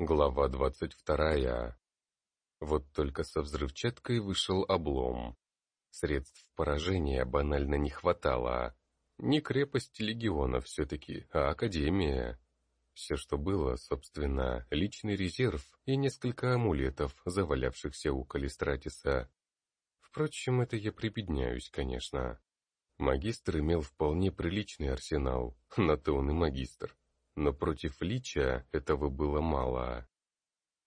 Глава двадцать вторая. Вот только со взрывчаткой вышел облом. Средств поражения банально не хватало. Не крепость легиона все-таки, а академия. Все, что было, собственно, личный резерв и несколько амулетов, завалявшихся у Калистратиса. Впрочем, это я прибедняюсь, конечно. Магистр имел вполне приличный арсенал, на то он и магистр. Но против Лича этого было мало.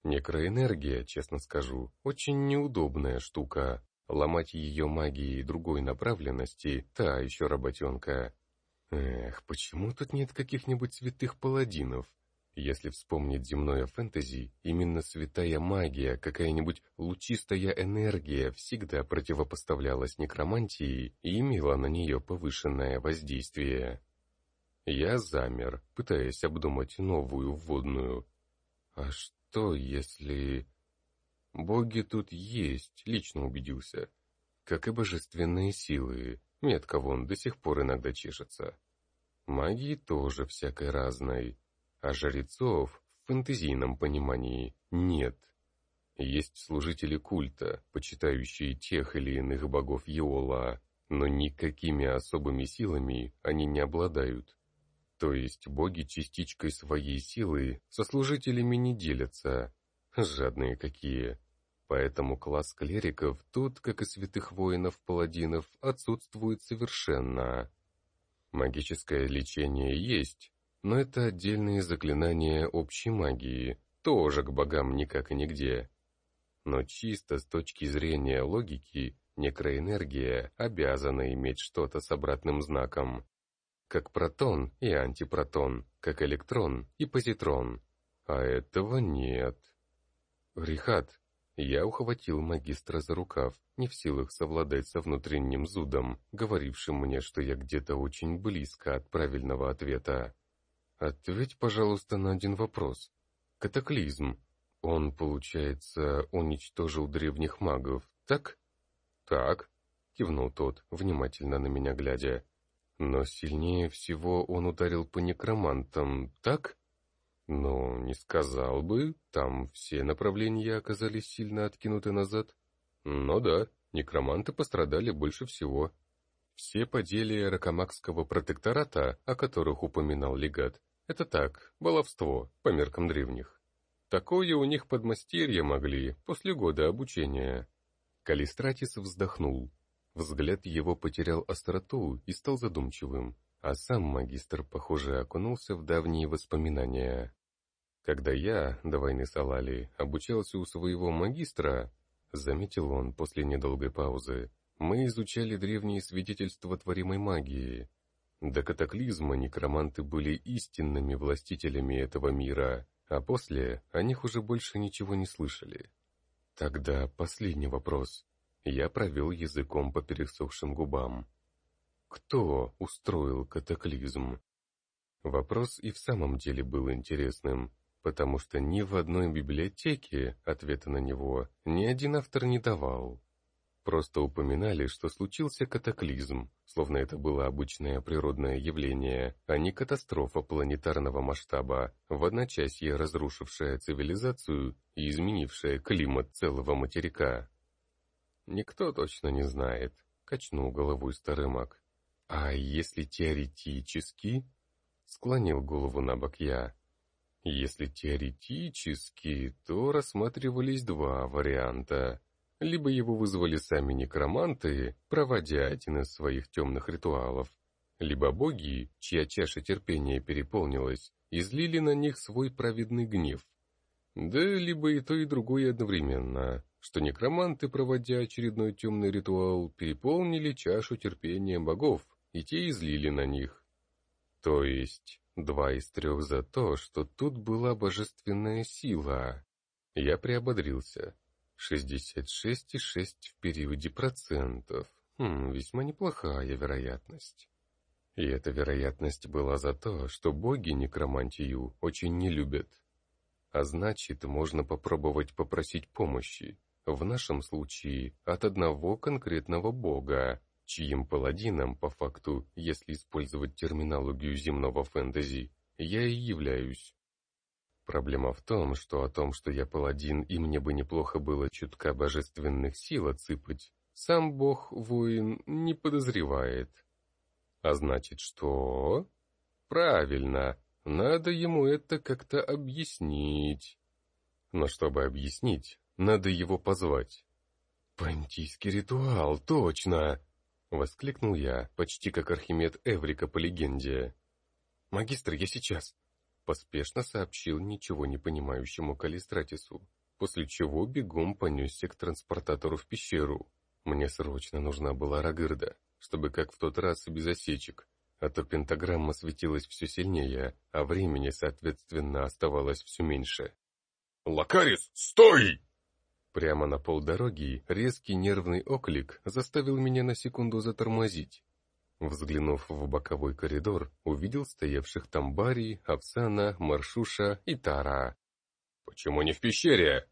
Некроэнергия, честно скажу, очень неудобная штука. Ломать ее магией другой направленности – та еще работенка. Эх, почему тут нет каких-нибудь святых паладинов? Если вспомнить земное фэнтези, именно святая магия, какая-нибудь лучистая энергия всегда противопоставлялась некромантии и имела на нее повышенное воздействие. Я замер, пытаясь обдумать новую вводную. А что, если... Боги тут есть, лично убедился. Как и божественные силы, метка вон до сих пор иногда чешется. Магии тоже всякой разной, а жрецов в фэнтезийном понимании нет. Есть служители культа, почитающие тех или иных богов Йола, но никакими особыми силами они не обладают. То есть боги частичкой своей силы со служителями не делятся. Жадные какие. Поэтому класс клериков тут, как и святых воинов-паладинов, отсутствует совершенно. Магическое лечение есть, но это отдельные заклинания общей магии, тоже к богам никак и нигде. Но чисто с точки зрения логики, некроэнергия обязана иметь что-то с обратным знаком. Как протон и антипротон, как электрон и позитрон. А этого нет. Рихат, я ухватил магистра за рукав, не в силах совладать со внутренним зудом, говорившим мне, что я где-то очень близко от правильного ответа. Ответь, пожалуйста, на один вопрос. Катаклизм. Он, получается, уничтожил древних магов, так? Так, кивнул тот, внимательно на меня глядя. Но сильнее всего он ударил по некромантам, так? Ну, не сказал бы, там все направления оказались сильно откинуты назад. Но да, некроманты пострадали больше всего. Все поделия Ракомакского протектората, о которых упоминал легат, это так, баловство, по меркам древних. Такое у них подмастерья могли после года обучения. Калистратис вздохнул. Взгляд его потерял остроту и стал задумчивым, а сам магистр, похоже, окунулся в давние воспоминания. Когда я, до войны с Алали, обучался у своего магистра, заметил он после недолгой паузы, мы изучали древние свидетельства творимой магии, до катаклизма некроманты были истинными властителями этого мира, а после о них уже больше ничего не слышали. Тогда последний вопрос. Я провел языком по пересохшим губам. Кто устроил катаклизм? Вопрос и в самом деле был интересным, потому что ни в одной библиотеке ответа на него ни один автор не давал. Просто упоминали, что случился катаклизм, словно это было обычное природное явление, а не катастрофа планетарного масштаба, в одночасье разрушившая цивилизацию и изменившая климат целого материка. «Никто точно не знает», — качнул головой старый маг. «А если теоретически?» — склонил голову на бок я. «Если теоретически, то рассматривались два варианта» либо его вызвали сами некроманты, проводя один из своих темных ритуалов, либо боги, чья чаша терпения переполнилась, излили на них свой праведный гнев. Да либо и то, и другое одновременно, что некроманты, проводя очередной темный ритуал, переполнили чашу терпения богов, и те излили на них. То есть, два из трех за то, что тут была божественная сила. Я приободрился. 66,6 в периоде процентов. Хм, весьма неплохая вероятность. И эта вероятность была за то, что боги некромантию очень не любят. А значит, можно попробовать попросить помощи, в нашем случае от одного конкретного бога, чьим паладином, по факту, если использовать терминологию земного фэнтези, я и являюсь. проблема в том, что о том, что я паладин и мне бы неплохо было чутка божественных сил отсыпать, сам бог-воин не подозревает. А значит, что? Правильно, надо ему это как-то объяснить. Но чтобы объяснить, надо его позвать. «Пантийский ритуал, точно!» — воскликнул я, почти как Архимед Эврика по легенде. «Магистр, я сейчас!» — поспешно сообщил ничего не понимающему Калистратису, после чего бегом понесся к транспортатору в пещеру. Мне срочно нужна была Рагырда, чтобы как в тот раз без осечек, а то пентаграмма светилась все сильнее, а времени, соответственно, оставалось все меньше. «Лакарис, стой!» Прямо на полдороги резкий нервный оклик заставил меня на секунду затормозить. Взглянув в боковой коридор, увидел стоявших там Барри, Овсана, Маршуша и Тара. «Почему не в пещере?»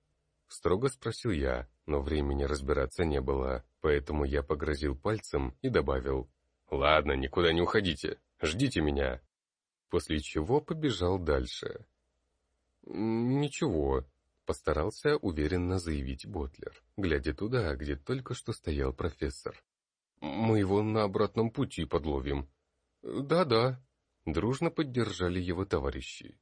Строго спросил я, но времени разбираться не было, поэтому я погрозил пальцем и добавил. «Ладно, никуда не уходите, ждите меня». После чего побежал дальше. «Ничего», — постарался уверенно заявить Ботлер, глядя туда, где только что стоял профессор. Мы его на обратном пути подловим. Да-да, дружно поддержали его товарищи.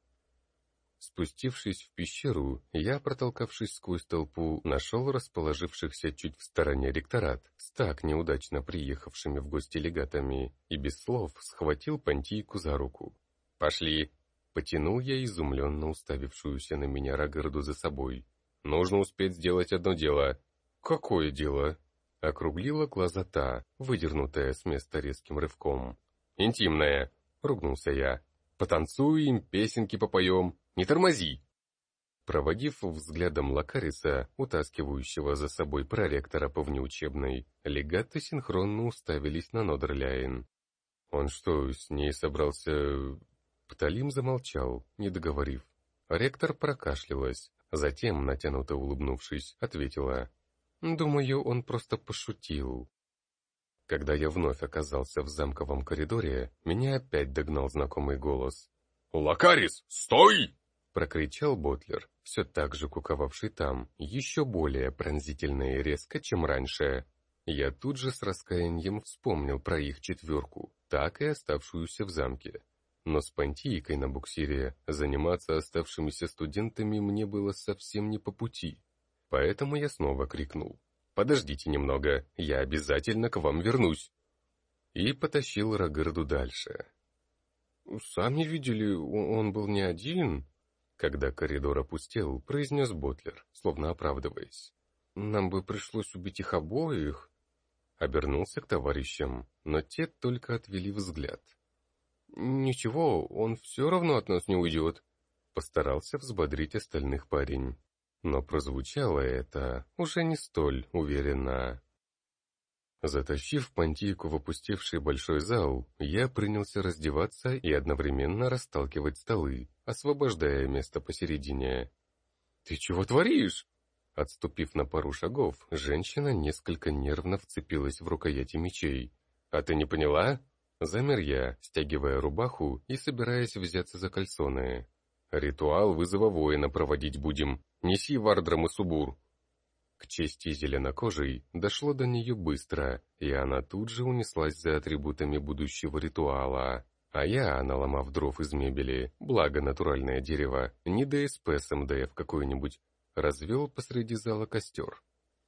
Спустившись в пещеру, я, протолкавшись сквозь толпу, нашел расположившихся чуть в стороне ректорат с так неудачно приехавшими в гости легатами и без слов схватил Пантийку за руку. «Пошли!» — потянул я изумленно уставившуюся на меня Рагарду за собой. «Нужно успеть сделать одно дело». «Какое дело?» Округлила глаза та, выдернутая с места резким рывком. «Интимная!» — ругнулся я. «Потанцуем, песенки попоем, не тормози!» Проводив взглядом Лакариса, утаскивающего за собой проректора по внеучебной, легаты синхронно уставились на Нодерляйн. «Он что, с ней собрался...» Пталим замолчал, не договорив. Ректор прокашлялась, затем, натянуто улыбнувшись, ответила. Думаю, он просто пошутил. Когда я вновь оказался в замковом коридоре, меня опять догнал знакомый голос. «Лакарис, стой!» — прокричал Ботлер, все так же куковавший там, еще более пронзительно и резко, чем раньше. Я тут же с раскаянием вспомнил про их четверку, так и оставшуюся в замке. Но с Пантийкой на буксире заниматься оставшимися студентами мне было совсем не по пути. Поэтому я снова крикнул. «Подождите немного, я обязательно к вам вернусь!» И потащил Рагырду дальше. «Сами видели, он был не один?» Когда коридор опустел, произнес Ботлер, словно оправдываясь. «Нам бы пришлось убить их обоих!» Обернулся к товарищам, но те только отвели взгляд. «Ничего, он все равно от нас не уйдет!» Постарался взбодрить остальных парень но прозвучало это уже не столь уверенно. Затащив Пантийку в опустевший большой зал, я принялся раздеваться и одновременно расталкивать столы, освобождая место посередине. «Ты чего творишь?» Отступив на пару шагов, женщина несколько нервно вцепилась в рукояти мечей. «А ты не поняла?» Замер я, стягивая рубаху и собираясь взяться за кальсоны. «Ритуал вызова воина проводить будем. Неси Вардрам и Субур». К чести зеленокожей дошло до нее быстро, и она тут же унеслась за атрибутами будущего ритуала. А я, наломав дров из мебели, благо натуральное дерево, не ДСП с МДФ какой-нибудь, развел посреди зала костер.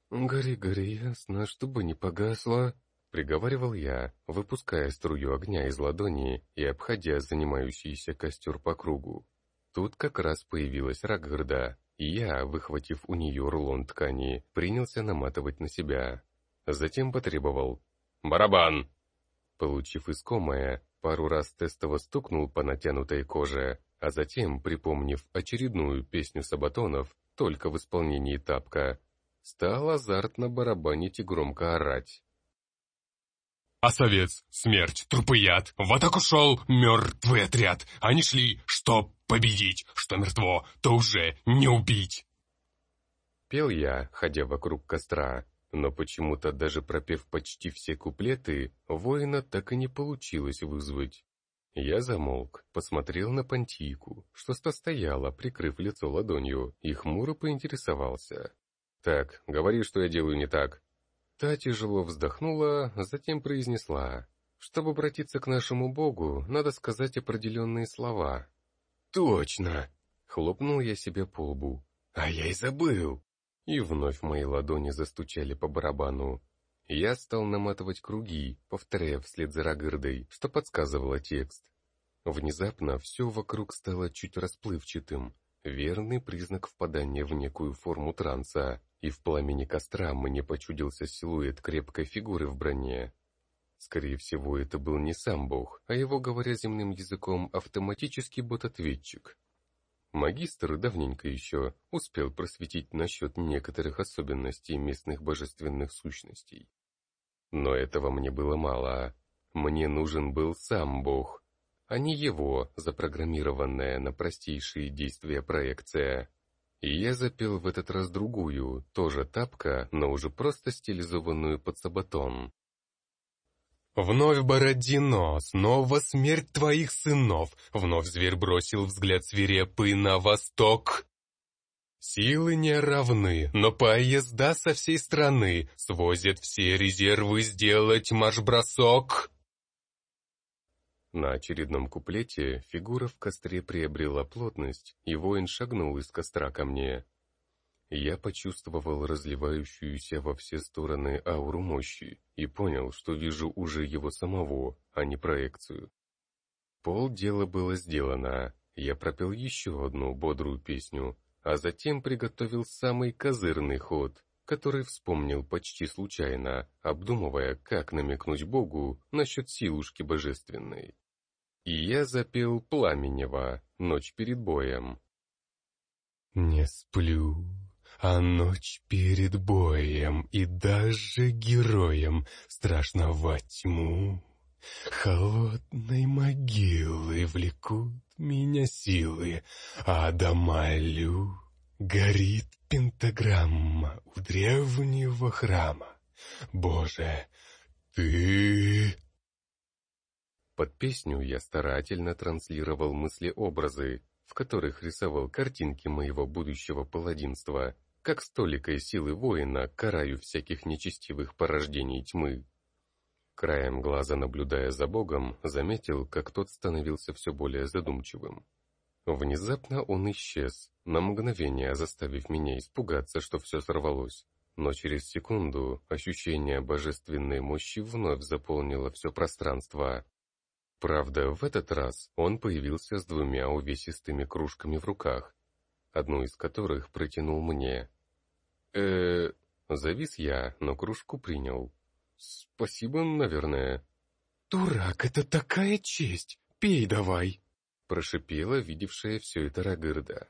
«Гори, гори, ясно, чтобы не погасло», — приговаривал я, выпуская струю огня из ладони и обходя занимающийся костер по кругу. Тут как раз появилась Раггарда, и я, выхватив у нее рулон ткани, принялся наматывать на себя. Затем потребовал «Барабан!». Получив искомое, пару раз тестово стукнул по натянутой коже, а затем, припомнив очередную песню Сабатонов, только в исполнении тапка, стал азартно барабанить и громко орать. «Осовец, смерть, трупояд, в атаку шел мертвый отряд, они шли, чтоб победить, что мертво, то уже не убить!» Пел я, ходя вокруг костра, но почему-то даже пропев почти все куплеты, воина так и не получилось вызвать. Я замолк, посмотрел на понтийку, что стояла, прикрыв лицо ладонью, и хмуро поинтересовался. «Так, говори, что я делаю не так». Та тяжело вздохнула, затем произнесла. «Чтобы обратиться к нашему Богу, надо сказать определенные слова». «Точно!» — хлопнул я себе по лбу. «А я и забыл!» И вновь мои ладони застучали по барабану. Я стал наматывать круги, повторяя вслед за Рагырдой, что подсказывало текст. Внезапно все вокруг стало чуть расплывчатым, верный признак впадания в некую форму транса, и в пламени костра мне почудился силуэт крепкой фигуры в броне. Скорее всего, это был не сам бог, а его, говоря земным языком, автоматический бот-ответчик. Магистр давненько еще успел просветить насчет некоторых особенностей местных божественных сущностей. Но этого мне было мало. Мне нужен был сам Бог, а не его запрограммированная на простейшие действия проекция. И я запел в этот раз другую, тоже тапка, но уже просто стилизованную под сабатон. Вновь Бородино, снова смерть твоих сынов, Вновь зверь бросил взгляд свирепый на восток. Силы не равны, но поезда со всей страны свозят все резервы сделать марш-бросок. На очередном куплете фигура в костре приобрела плотность, и воин шагнул из костра ко мне. Я почувствовал разливающуюся во все стороны ауру мощи и понял, что вижу уже его самого, а не проекцию. Пол дела было сделано. Я пропел еще одну бодрую песню, а затем приготовил самый козырный ход, который вспомнил почти случайно, обдумывая, как намекнуть Богу насчет силушки божественной. И я запел Пламенева «Ночь перед боем». «Не сплю, а ночь перед боем, и даже героям страшно во тьму. Холодной могилы влекут меня силы, а до молю горит пентаграмма у древнего храма. Боже, ты... Под песню я старательно транслировал мысли-образы, в которых рисовал картинки моего будущего паладинства, как столикой силы воина караю всяких нечестивых порождений тьмы. Краем глаза, наблюдая за Богом, заметил, как тот становился все более задумчивым. Внезапно он исчез, на мгновение заставив меня испугаться, что все сорвалось. Но через секунду ощущение божественной мощи вновь заполнило все пространство. Правда, в этот раз он появился с двумя увесистыми кружками в руках, одну из которых протянул мне. э Завис я, но кружку принял. «Спасибо, наверное». «Дурак, это такая честь! Пей давай!» Прошипела видевшая все это Рагырда.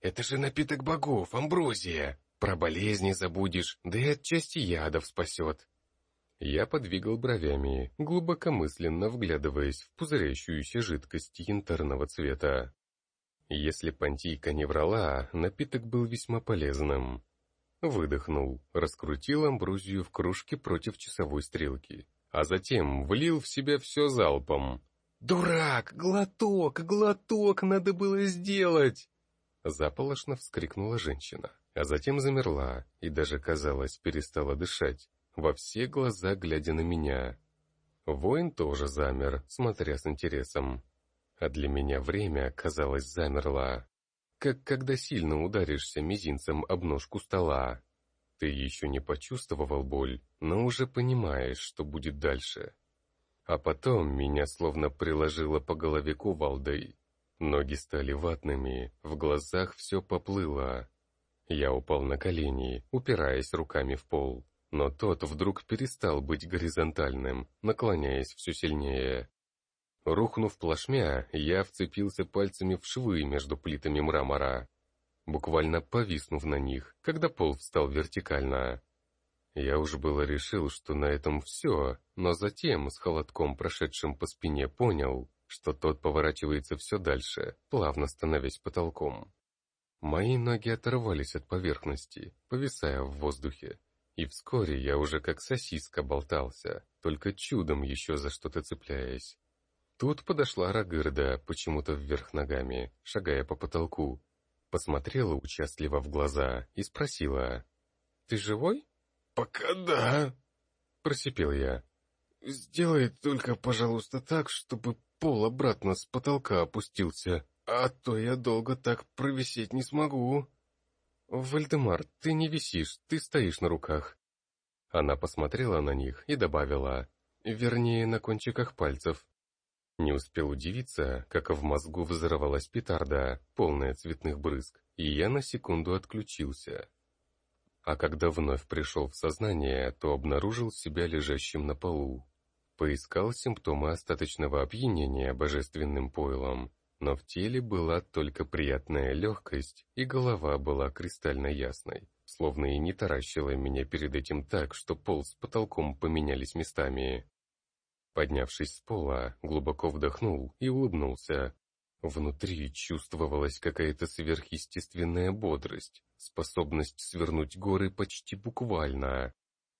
«Это же напиток богов, амброзия! Про болезни забудешь, да и от части ядов спасет!» Я подвигал бровями, глубокомысленно вглядываясь в пузырящуюся жидкость янтарного цвета. Если понтийка не врала, напиток был весьма полезным. Выдохнул, раскрутил амброзию в кружке против часовой стрелки, а затем влил в себя все залпом. «Дурак! Глоток! Глоток надо было сделать!» Заполошно вскрикнула женщина, а затем замерла и даже, казалось, перестала дышать, во все глаза глядя на меня. Воин тоже замер, смотря с интересом. А для меня время, казалось, замерло как когда сильно ударишься мизинцем об ножку стола. Ты еще не почувствовал боль, но уже понимаешь, что будет дальше. А потом меня словно приложило по голове кувалдой. Ноги стали ватными, в глазах все поплыло. Я упал на колени, упираясь руками в пол, но тот вдруг перестал быть горизонтальным, наклоняясь все сильнее. Рухнув плашмя, я вцепился пальцами в швы между плитами мрамора, буквально повиснув на них, когда пол встал вертикально. Я уж было решил, что на этом все, но затем, с холодком прошедшим по спине, понял, что тот поворачивается все дальше, плавно становясь потолком. Мои ноги оторвались от поверхности, повисая в воздухе, и вскоре я уже как сосиска болтался, только чудом еще за что-то цепляясь. Тут подошла Рагырда, почему-то вверх ногами, шагая по потолку. Посмотрела участливо в глаза и спросила. «Ты живой?» «Пока да», — просипел я. «Сделай только, пожалуйста, так, чтобы пол обратно с потолка опустился, а то я долго так провисеть не смогу». «Вальдемар, ты не висишь, ты стоишь на руках». Она посмотрела на них и добавила, вернее, на кончиках пальцев. Не успел удивиться, как в мозгу взорвалась петарда, полная цветных брызг, и я на секунду отключился. А когда вновь пришел в сознание, то обнаружил себя лежащим на полу. Поискал симптомы остаточного опьянения божественным пойлом, но в теле была только приятная легкость, и голова была кристально ясной, словно и не таращила меня перед этим так, что пол с потолком поменялись местами. Поднявшись с пола, глубоко вдохнул и улыбнулся. Внутри чувствовалась какая-то сверхъестественная бодрость, способность свернуть горы почти буквально.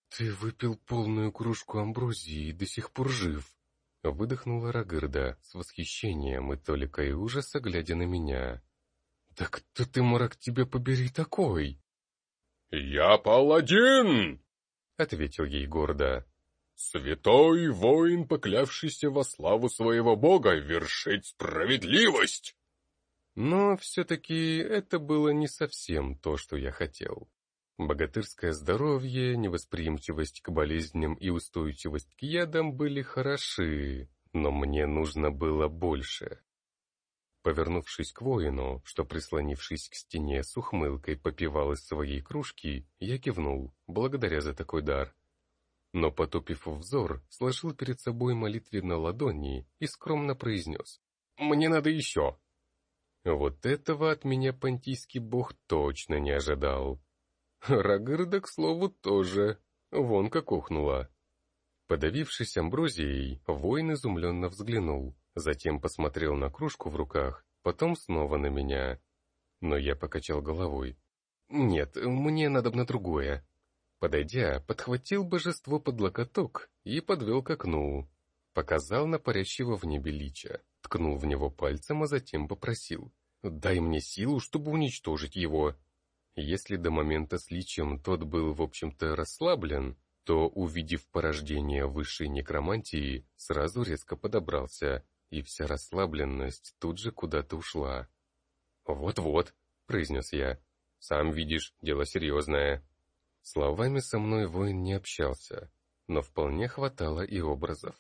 «Ты выпил полную кружку амброзии и до сих пор жив!» Выдохнула Рагырда с восхищением и толикой ужаса, глядя на меня. «Да кто ты, мрак, тебя побери такой?» «Я паладин!» — ответил ей гордо. Святой воин, поклявшийся во славу своего бога, вершить справедливость. Но все-таки это было не совсем то, что я хотел. Богатырское здоровье, невосприимчивость к болезням и устойчивость к ядам были хороши, но мне нужно было больше. Повернувшись к воину, что, прислонившись к стене с ухмылкой, попивал из своей кружки, я кивнул, благодаря за такой дар но, потупив взор, сложил перед собой молитвенно ладони и скромно произнес «Мне надо еще». Вот этого от меня понтийский бог точно не ожидал. Рагырда, к слову, тоже. Вон как ухнула. Подавившись амброзией, воин изумленно взглянул, затем посмотрел на кружку в руках, потом снова на меня. Но я покачал головой. «Нет, мне надо на другое». Подойдя, подхватил божество под локоток и подвел к окну. Показал на парящего в небе лича, ткнул в него пальцем, а затем попросил. «Дай мне силу, чтобы уничтожить его». Если до момента с личем тот был, в общем-то, расслаблен, то, увидев порождение высшей некромантии, сразу резко подобрался, и вся расслабленность тут же куда-то ушла. «Вот-вот», — произнес я, — «сам видишь, дело серьезное». Словами со мной воин не общался, но вполне хватало и образов.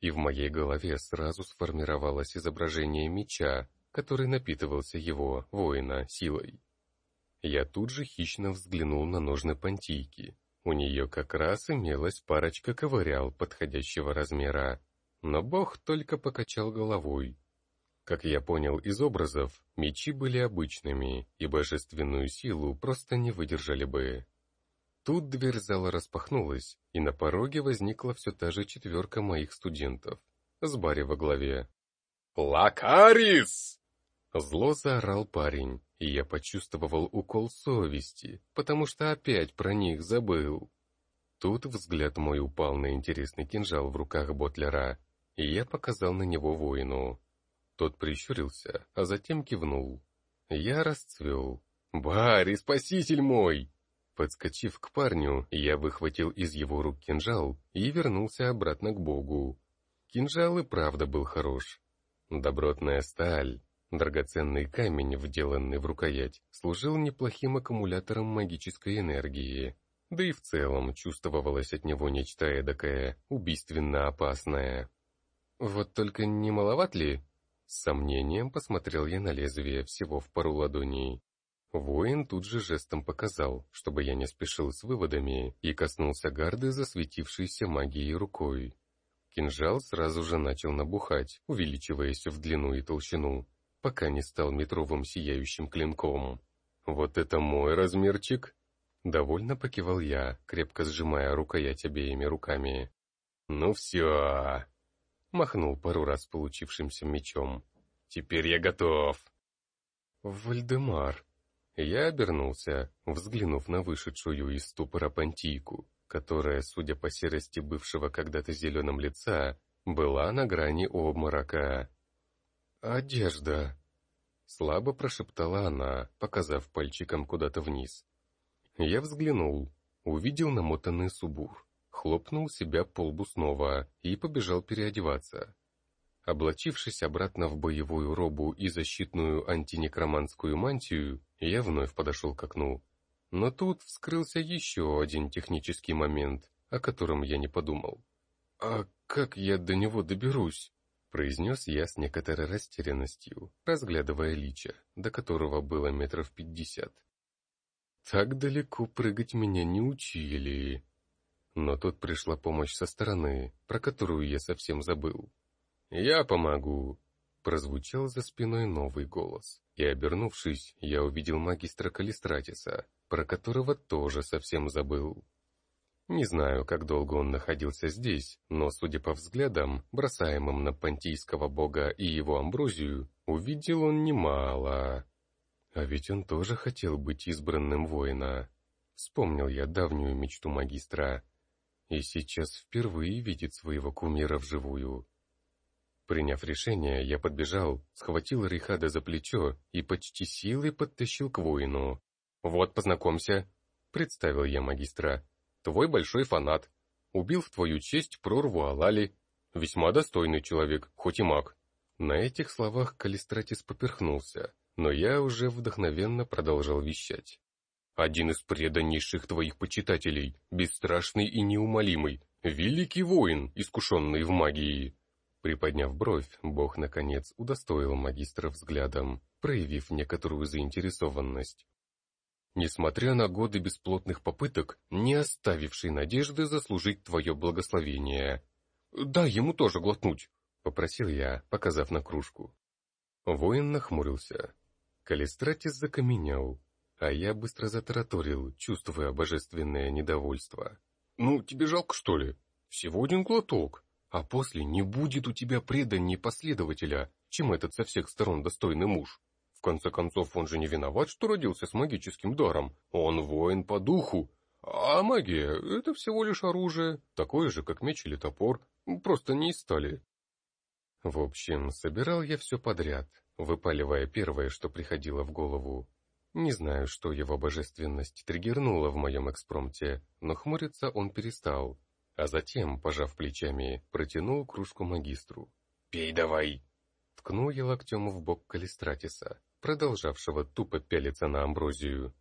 И в моей голове сразу сформировалось изображение меча, который напитывался его, воина, силой. Я тут же хищно взглянул на ножны понтийки. У нее как раз имелась парочка ковырял подходящего размера, но бог только покачал головой. Как я понял из образов, мечи были обычными, и божественную силу просто не выдержали бы. Тут дверь зала распахнулась, и на пороге возникла все та же четверка моих студентов, с Барри во главе. «Лакарис!» Зло заорал парень, и я почувствовал укол совести, потому что опять про них забыл. Тут взгляд мой упал на интересный кинжал в руках Ботлера, и я показал на него воину. Тот прищурился, а затем кивнул. Я расцвел. «Барри, спаситель мой!» Подскочив к парню, я выхватил из его рук кинжал и вернулся обратно к богу. Кинжал и правда был хорош. Добротная сталь, драгоценный камень, вделанный в рукоять, служил неплохим аккумулятором магической энергии. Да и в целом чувствовалось от него нечто эдакое, убийственно опасное. Вот только не маловат ли? С сомнением посмотрел я на лезвие всего в пару ладоней. Воин тут же жестом показал, чтобы я не спешил с выводами, и коснулся гарды, засветившейся магией рукой. Кинжал сразу же начал набухать, увеличиваясь в длину и толщину, пока не стал метровым сияющим клинком. «Вот это мой размерчик!» Довольно покивал я, крепко сжимая рукоять обеими руками. «Ну все!» Махнул пару раз получившимся мечом. «Теперь я готов!» «Вальдемар!» Я обернулся, взглянув на вышедшую из ступора понтийку, которая, судя по серости бывшего когда-то зеленым лица, была на грани обморока. «Одежда!» — слабо прошептала она, показав пальчиком куда-то вниз. Я взглянул, увидел намотанный субур, хлопнул себя по лбу снова и побежал переодеваться. Облачившись обратно в боевую робу и защитную антинекроманскую мантию, я вновь подошел к окну. Но тут вскрылся еще один технический момент, о котором я не подумал. «А как я до него доберусь?» — произнес я с некоторой растерянностью, разглядывая лича, до которого было метров пятьдесят. Так далеко прыгать меня не учили. Но тут пришла помощь со стороны, про которую я совсем забыл. «Я помогу!» Прозвучал за спиной новый голос, и, обернувшись, я увидел магистра Калистратиса, про которого тоже совсем забыл. Не знаю, как долго он находился здесь, но, судя по взглядам, бросаемым на понтийского бога и его амброзию, увидел он немало. А ведь он тоже хотел быть избранным воина. Вспомнил я давнюю мечту магистра. И сейчас впервые видит своего кумира вживую. Приняв решение, я подбежал, схватил Рихада за плечо и почти силой подтащил к воину. «Вот, познакомься», — представил я магистра. «Твой большой фанат. Убил в твою честь прорву Алали. Весьма достойный человек, хоть и маг». На этих словах Калистратис поперхнулся, но я уже вдохновенно продолжал вещать. «Один из преданнейших твоих почитателей, бесстрашный и неумолимый, великий воин, искушенный в магии». Приподняв бровь, Бог, наконец, удостоил магистра взглядом, проявив некоторую заинтересованность. Несмотря на годы бесплотных попыток, не оставивший надежды заслужить твое благословение. «Дай ему тоже глотнуть», — попросил я, показав на кружку. Воин нахмурился. Калистратис закаменел, а я быстро затараторил, чувствуя божественное недовольство. «Ну, тебе жалко, что ли? Всего один глоток а после не будет у тебя преданней последователя, чем этот со всех сторон достойный муж. Конце концов, он же не виноват, что родился с магическим даром. Он воин по духу. А магия — это всего лишь оружие, такое же, как меч или топор, просто не из стали. В общем, собирал я все подряд, выпаливая первое, что приходило в голову. Не знаю, что его божественность триггернула в моем экспромте, но хмуриться он перестал, а затем, пожав плечами, протянул кружку магистру. «Пей давай!» Ткнул я локтем в бок Калистратиса, продолжавшего тупо пялиться на амброзию.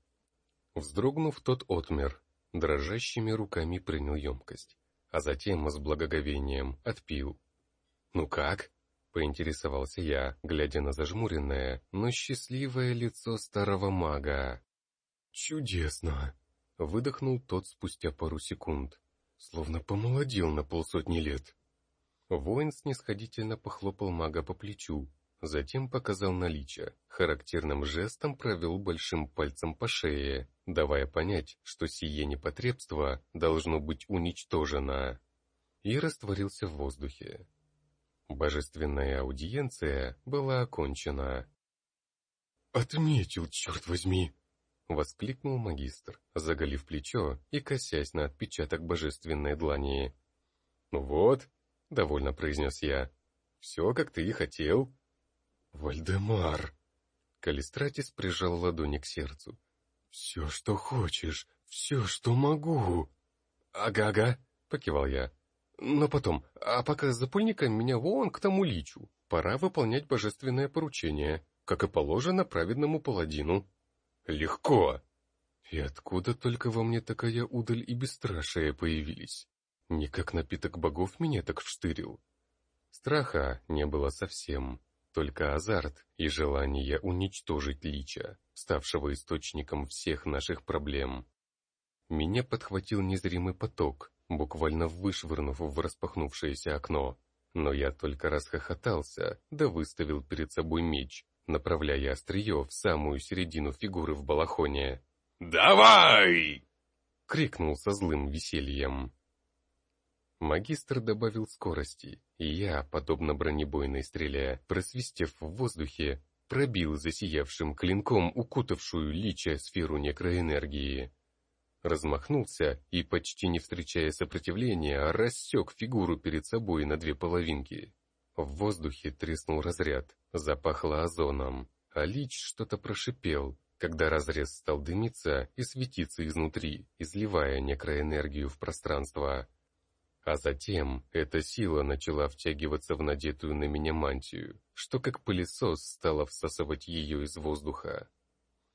Вздрогнув, тот отмер, дрожащими руками принял емкость, а затем с благоговением отпил. «Ну как?» — поинтересовался я, глядя на зажмуренное, но счастливое лицо старого мага. «Чудесно!» — выдохнул тот спустя пару секунд словно помолодел на полсотни лет. Воин снисходительно похлопал мага по плечу, затем показал наличие, характерным жестом провел большим пальцем по шее, давая понять, что сие непотребство должно быть уничтожено, и растворился в воздухе. Божественная аудиенция была окончена. «Отметил, черт возьми!» — воскликнул магистр, заголив плечо и косясь на отпечаток божественной длани. «Вот», — довольно произнес я, — «все, как ты и хотел». «Вальдемар!» Калистратис прижал ладони к сердцу. «Все, что хочешь, все, что могу». «Ага-ага», — покивал я. «Но потом, а пока с запульником меня вон к тому личу. Пора выполнять божественное поручение, как и положено праведному паладину». Легко. И откуда только во мне такая удаль и бесстрашие появились? Не как напиток богов меня так вштырил. Страха не было совсем, только азарт и желание уничтожить лича, ставшего источником всех наших проблем. Меня подхватил незримый поток, буквально вышвырнув в распахнувшееся окно. Но я только расхохотался, да выставил перед собой меч, направляя острие в самую середину фигуры в балахоне. «Давай!» — крикнул со злым весельем. Магистр добавил скорости, и я, подобно бронебойной стреле, просвистев в воздухе, пробил засиявшим клинком укутавшую лича сферу некроэнергии. размахнулся и, почти не встречая сопротивления, рассек фигуру перед собой на две половинки. В воздухе треснул разряд, запахло озоном, а Лич что-то прошипел, когда разрез стал дымиться и светиться изнутри, изливая некроэнергию в пространство. А затем эта сила начала втягиваться в надетую на меня мантию, что как пылесос стало всасывать ее из воздуха.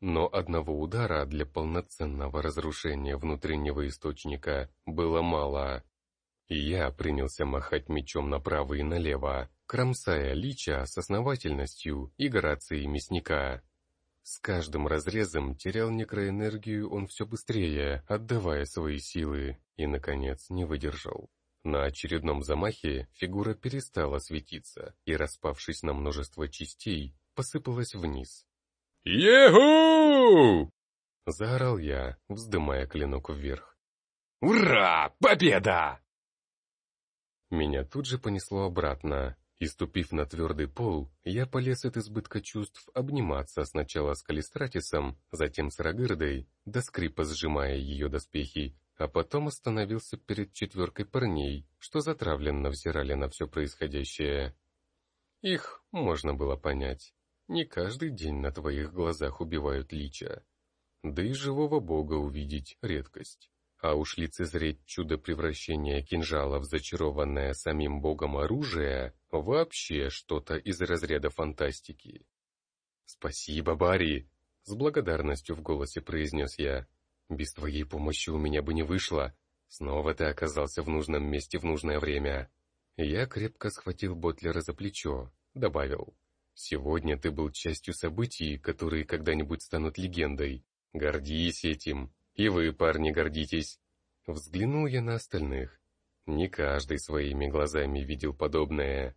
Но одного удара для полноценного разрушения внутреннего источника было мало. И я принялся махать мечом направо и налево, кромсая лича с основательностью и грацией мясника. С каждым разрезом терял некроэнергию он все быстрее, отдавая свои силы, и, наконец, не выдержал. На очередном замахе фигура перестала светиться и, распавшись на множество частей, посыпалась вниз. «Еху!» — заорал я, вздымая клинок вверх. «Ура! Победа!» Меня тут же понесло обратно, и, ступив на твердый пол, я полез от избытка чувств обниматься сначала с Калистратисом, затем с Рагырдой, до скрипа сжимая ее доспехи, а потом остановился перед четверкой парней, что затравленно взирали на все происходящее. Их можно было понять. Не каждый день на твоих глазах убивают лича. Да и живого бога увидеть — редкость. А уж лицезреть чудо превращения кинжала в зачарованное самим богом оружие — вообще что-то из разряда фантастики. «Спасибо, Барри!» — с благодарностью в голосе произнес я. Без твоей помощи у меня бы не вышло. Снова ты оказался в нужном месте в нужное время. Я крепко схватил Ботлера за плечо, добавил. Сегодня ты был частью событий, которые когда-нибудь станут легендой. Гордись этим. И вы, парни, гордитесь. Взглянул я на остальных. Не каждый своими глазами видел подобное.